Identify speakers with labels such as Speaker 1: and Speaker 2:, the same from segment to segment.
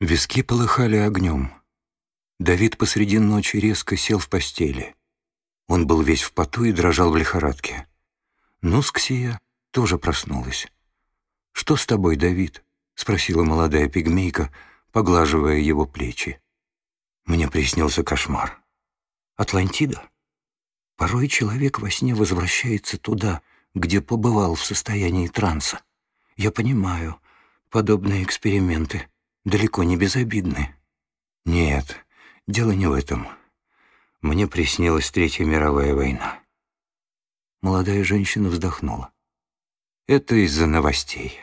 Speaker 1: Виски полыхали огнем. Давид посреди ночи резко сел в постели. Он был весь в поту и дрожал в лихорадке. Нусксия тоже проснулась. «Что с тобой, Давид?» — спросила молодая пигмейка, поглаживая его плечи. Мне приснился кошмар. Атлантида? Порой человек во сне возвращается туда, где побывал в состоянии транса. Я понимаю, подобные эксперименты далеко не безобидны. Нет, дело не в этом. Мне приснилась Третья мировая война. Молодая женщина вздохнула. Это из-за новостей.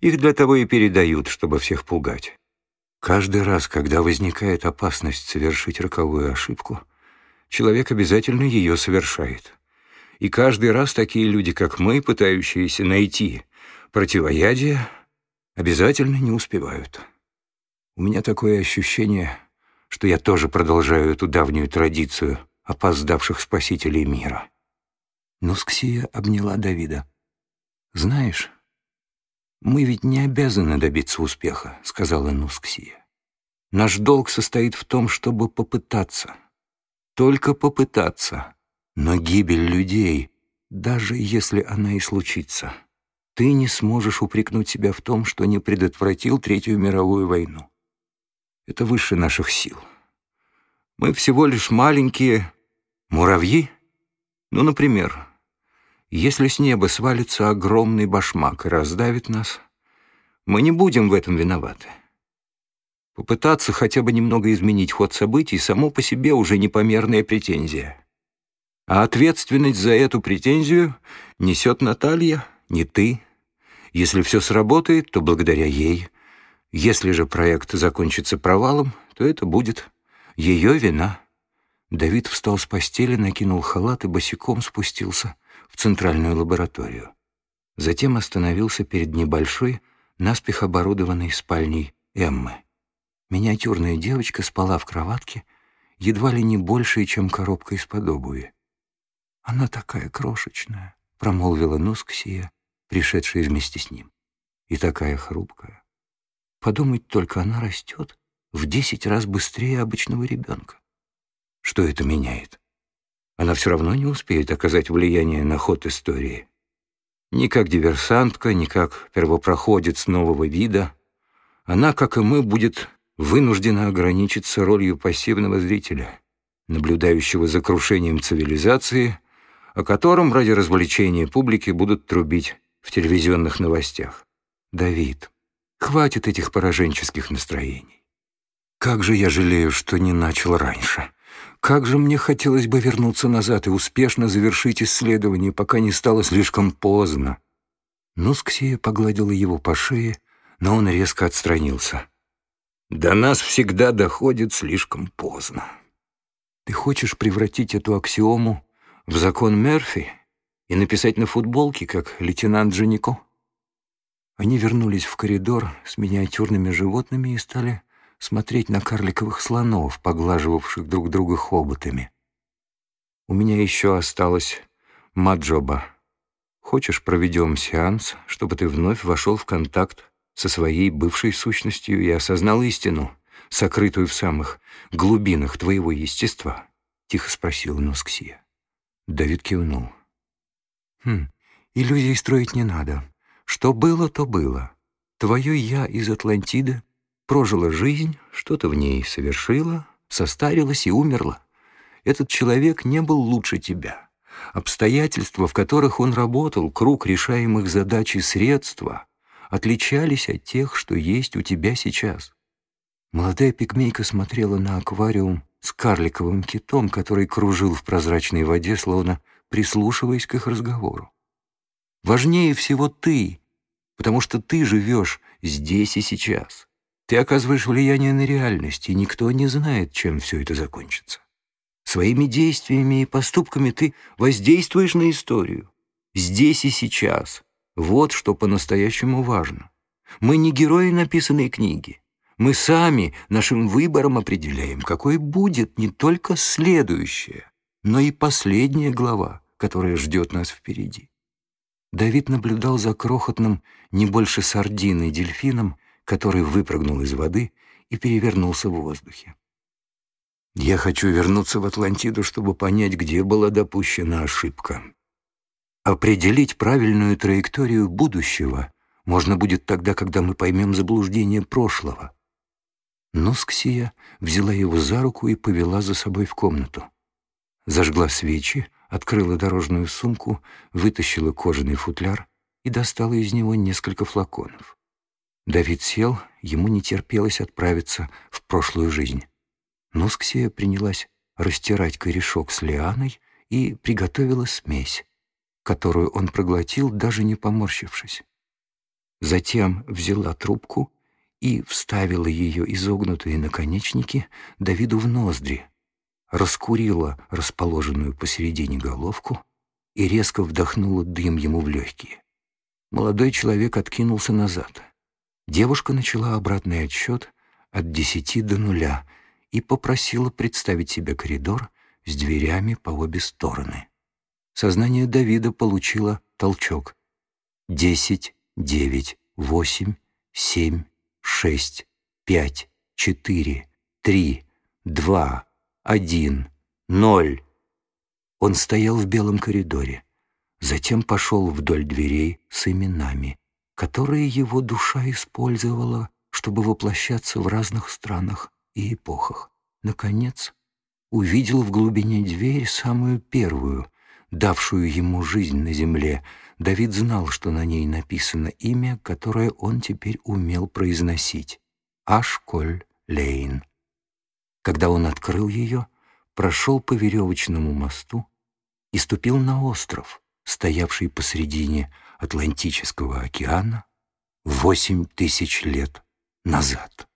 Speaker 1: Их для того и передают, чтобы всех пугать. Каждый раз, когда возникает опасность совершить роковую ошибку, человек обязательно ее совершает. И каждый раз такие люди, как мы, пытающиеся найти противоядие, обязательно не успевают. У меня такое ощущение, что я тоже продолжаю эту давнюю традицию опоздавших спасителей мира. Но Сксия обняла Давида. «Знаешь, мы ведь не обязаны добиться успеха», — сказала Нусксия. «Наш долг состоит в том, чтобы попытаться. Только попытаться. Но гибель людей, даже если она и случится, ты не сможешь упрекнуть себя в том, что не предотвратил Третью мировую войну. Это выше наших сил. Мы всего лишь маленькие муравьи. Ну, например, если с неба свалится огромный башмак и раздавит нас, мы не будем в этом виноваты. Попытаться хотя бы немного изменить ход событий само по себе уже непомерная претензия. А ответственность за эту претензию несет Наталья, не ты. Если все сработает, то благодаря ей. Если же проект закончится провалом, то это будет ее вина. Давид встал с постели, накинул халат и босиком спустился в центральную лабораторию. Затем остановился перед небольшой, наспех оборудованной спальней Эммы. Миниатюрная девочка спала в кроватке, едва ли не большей, чем коробка из-под обуви. «Она такая крошечная», — промолвила Нусксия, пришедшая вместе с ним. «И такая хрупкая. Подумать только, она растет в десять раз быстрее обычного ребенка. Что это меняет? она все равно не успеет оказать влияние на ход истории. Ни как диверсантка, ни как первопроходец нового вида. Она, как и мы, будет вынуждена ограничиться ролью пассивного зрителя, наблюдающего за крушением цивилизации, о котором ради развлечения публики будут трубить в телевизионных новостях. Давид, хватит этих пораженческих настроений. Как же я жалею, что не начал раньше. Как же мне хотелось бы вернуться назад и успешно завершить исследование, пока не стало слишком поздно. Нусксия погладила его по шее, но он резко отстранился. «До нас всегда доходит слишком поздно. Ты хочешь превратить эту аксиому в закон Мерфи и написать на футболке, как лейтенант Джанико?» Они вернулись в коридор с миниатюрными животными и стали смотреть на карликовых слонов, поглаживавших друг друга хоботами. «У меня еще осталось маджоба. Хочешь, проведем сеанс, чтобы ты вновь вошел в контакт со своей бывшей сущностью и осознал истину, сокрытую в самых глубинах твоего естества?» — тихо спросила Носксия. Давид кивнул. «Хм, иллюзий строить не надо. Что было, то было. Твое «я» из Атлантиды прожила жизнь, что-то в ней совершила, состарилась и умерла. Этот человек не был лучше тебя. Обстоятельства, в которых он работал, круг решаемых задач и средства, отличались от тех, что есть у тебя сейчас. Молодая пигмейка смотрела на аквариум с карликовым китом, который кружил в прозрачной воде, словно прислушиваясь к их разговору. Важнее всего ты, потому что ты живешь здесь и сейчас. Ты оказываешь влияние на реальность, и никто не знает, чем все это закончится. Своими действиями и поступками ты воздействуешь на историю. Здесь и сейчас. Вот что по-настоящему важно. Мы не герои написанной книги. Мы сами нашим выбором определяем, какой будет не только следующая, но и последняя глава, которая ждет нас впереди. Давид наблюдал за крохотным, не больше сардины, дельфином, который выпрыгнул из воды и перевернулся в воздухе. Я хочу вернуться в Атлантиду, чтобы понять, где была допущена ошибка. Определить правильную траекторию будущего можно будет тогда, когда мы поймем заблуждение прошлого. Но Сксия взяла его за руку и повела за собой в комнату. Зажгла свечи, открыла дорожную сумку, вытащила кожаный футляр и достала из него несколько флаконов. Давид сел, ему не терпелось отправиться в прошлую жизнь. Но Сксия принялась растирать корешок с лианой и приготовила смесь, которую он проглотил, даже не поморщившись. Затем взяла трубку и вставила ее изогнутые наконечники Давиду в ноздри, раскурила расположенную посередине головку и резко вдохнула дым ему в легкие. Молодой человек откинулся назад. Девушка начала обратный отсчет от десяти до нуля и попросила представить себе коридор с дверями по обе стороны. Сознание Давида получило толчок. Десять, девять, восемь, семь, шесть, пять, четыре, три, два, один, ноль. Он стоял в белом коридоре, затем пошел вдоль дверей с именами, которые его душа использовала, чтобы воплощаться в разных странах и эпохах. Наконец, увидел в глубине дверь самую первую, давшую ему жизнь на земле. Давид знал, что на ней написано имя, которое он теперь умел произносить — Ашколь Лейн. Когда он открыл ее, прошел по веревочному мосту и ступил на остров, стоявший посредине Атлантического океана восемь тысяч лет назад.